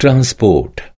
transport.